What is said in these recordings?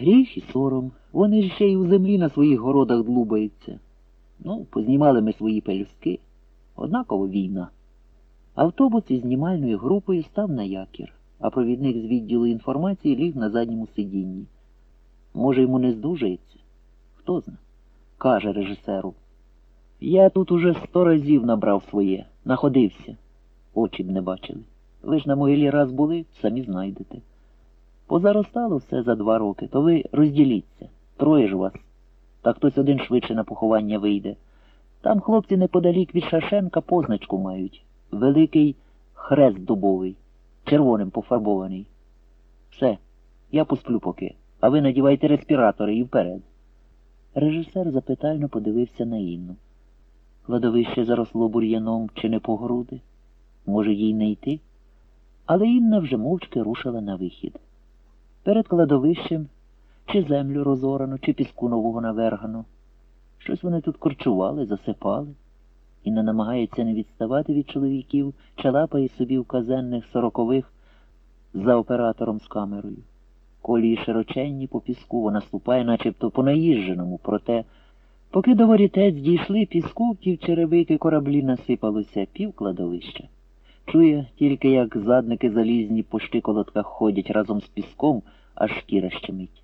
Гріх і сором. Вони ж ще й у землі на своїх городах длубаються. Ну, познімали ми свої пелюстки. Однаково війна. Автобус із знімальною групою став на якір, а провідник з відділу інформації ліг на задньому сидінні. Може, йому не здужається? Хто зна? Каже режисеру. Я тут уже сто разів набрав своє, находився. Очі б не бачили. Ви ж на могилі раз були, самі знайдете. Позаростало все за два роки, то ви розділіться. Троє ж вас. Та хтось один швидше на поховання вийде. Там хлопці неподалік від Шашенка позначку мають. Великий хрест дубовий, червоним пофарбований. Все, я посплю поки, а ви надівайте респіратори і вперед. Режисер запитально подивився на Інну. Кладовище заросло бур'яном чи не по груди. Може, їй не йти? Але Інна вже мовчки рушила на вихід. Перед кладовищем чи землю розорано, чи піску нового навергано. Щось вони тут корчували, засипали. Інна намагається не відставати від чоловіків, чи лапає собі в казенних сорокових за оператором з камерою. Колії широченні по піску, вона ступає начебто по наїждженому, проте, поки до ворітець дійшли піску, ті в черевики кораблі насипалося пів кладовища. Чує тільки, як задники залізні по штиколотках ходять разом з піском, аж шкіра щемить.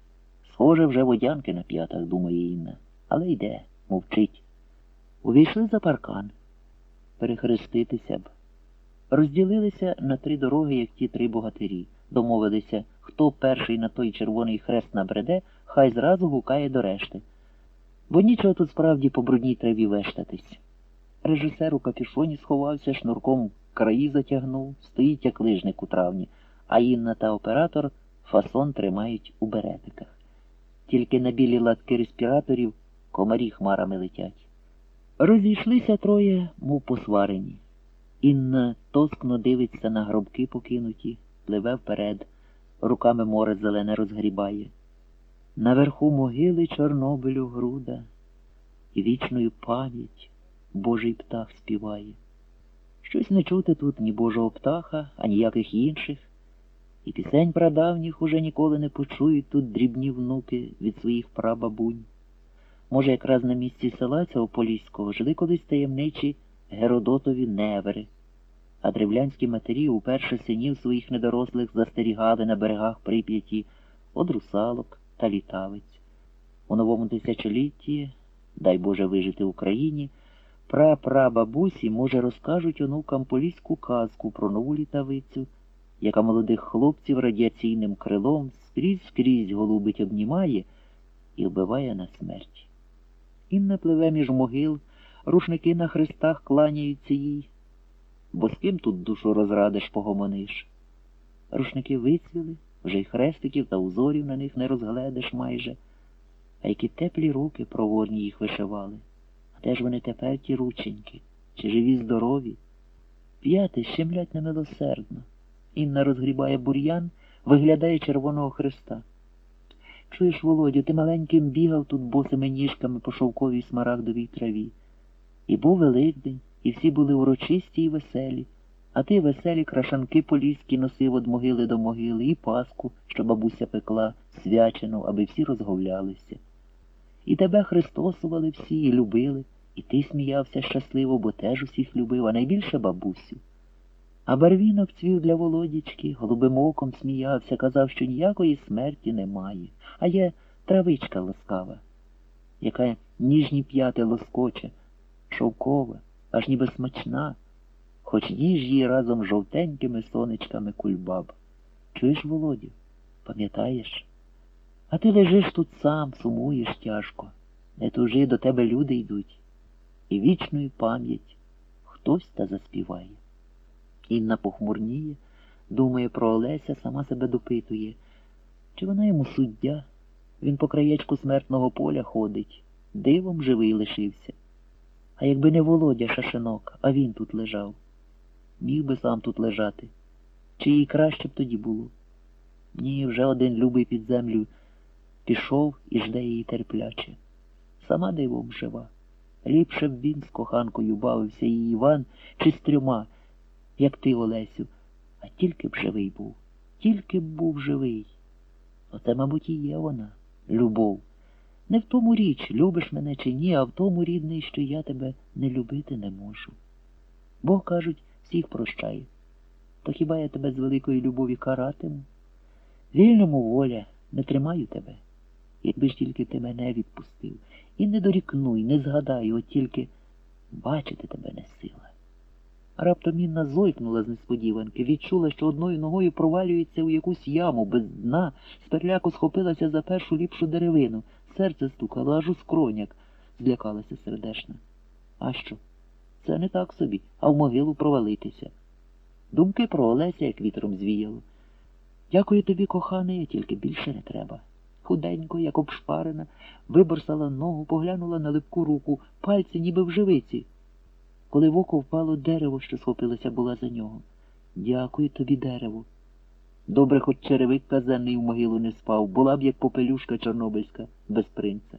Схоже, вже водянки на п'ятах, думає Інна, але йде, мовчить. Увійшли за паркан. Перехреститися б. Розділилися на три дороги, як ті три богатирі. Домовилися, хто перший на той червоний хрест набреде, хай зразу гукає до решти. Бо нічого тут справді по брудній траві вештатись. Режисер у капюшоні сховався, шнурком краї затягнув, стоїть як лижник у травні, а Інна та оператор фасон тримають у беретиках. Тільки на білі латки респіраторів комарі хмарами летять. Розійшлися троє, мов посварені. Інна тоскно дивиться на гробки покинуті, пливе вперед, руками море зелене розгрібає. Наверху могили Чорнобилю груда, і вічною пам'ять Божий птах співає. Щось не чути тут ні Божого птаха, а ніяких інших, і пісень прадавніх уже ніколи не почують тут дрібні внуки від своїх прабабунь. Може, якраз на місці села цього Поліського жили колись таємничі Геродотові невери, а древлянські матері уперше синів своїх недорослих застерігали на берегах прип'яті од русалок та літавиць. У новому тисячолітті, дай Боже вижити Україні, пра-прабабусі, може, розкажуть онукам поліську казку про нову літавицю, яка молодих хлопців радіаційним крилом скрізь скрізь голубить обнімає і вбиває на смерть. Інна пливе між могил, рушники на хрестах кланяються їй, бо з ким тут душу розрадиш, погомониш. Рушники вицвіли, вже й хрестиків та узорів на них не розгледиш майже, а які теплі руки проворні їх вишивали. А де ж вони тепер ті рученьки? Чи живі здорові? П'яти щемлять немилосердно. Інна розгрібає бур'ян, виглядає Червоного Христа. Чуєш, Володю, ти маленьким бігав тут босими ніжками по шовковій смарагдовій траві. І був Великдень, і всі були урочисті і веселі, а ти веселі крашанки поліські носив од могили до могили, і паску, що бабуся пекла, свячену, аби всі розговлялися. І тебе христосували всі, і любили, і ти сміявся щасливо, бо теж усіх любив, а найбільше бабусю. А барвінок цвів для Володічки, голубим оком сміявся, казав, що ніякої смерті немає, а є травичка ласкава, яка ніжні п'яти лоскоче, шовкова, аж ніби смачна, хоч їж її разом з жовтенькими сонечками кульбаб. Чуєш, Володю, пам'ятаєш? А ти лежиш тут сам, сумуєш тяжко, не тужи, до тебе люди йдуть, і вічною пам'ять хтось та заспіває. Інна похмурніє, думає про Олеся, сама себе допитує. Чи вона йому суддя? Він по краєчку смертного поля ходить, дивом живий лишився. А якби не Володя шашинок, а він тут лежав, міг би сам тут лежати. Чи їй краще б тоді було? Ні, вже один любий під землю пішов і жде її терпляче. Сама дивом жива. Ліпше б він з коханкою бавився і Іван, чи з трьома як ти, Олесю, а тільки б живий був, тільки б був живий. Оце, мабуть, і є вона, Любов. Не в тому річ, любиш мене чи ні, а в тому, рідний, що я тебе не любити не можу. Бог, кажуть, всіх прощає. То хіба я тебе з великої любові каратиму? Вільному воля, не тримаю тебе. Якби ж тільки ти мене відпустив. І не дорікнуй, не згадай, от тільки бачити тебе не сила. Раптом Інна зойкнула з несподіванки, відчула, що одною ногою провалюється у якусь яму без дна, сперляко схопилася за першу ліпшу деревину, серце стукало аж у скроняк, злякалася сердешна. А що? Це не так собі, а в могилу провалитися. Думки про Олеся як вітром звіяло. Дякую тобі, коханий, тільки більше не треба. Худенько, як обшпарена, виборсала ногу, поглянула на липку руку, пальці ніби в живиці. Коли в око впало дерево, що схопилося була за нього. Дякую тобі, дерево. Добре, хоч черевик казенний в могилу не спав, була б як попелюшка чорнобильська, без принца.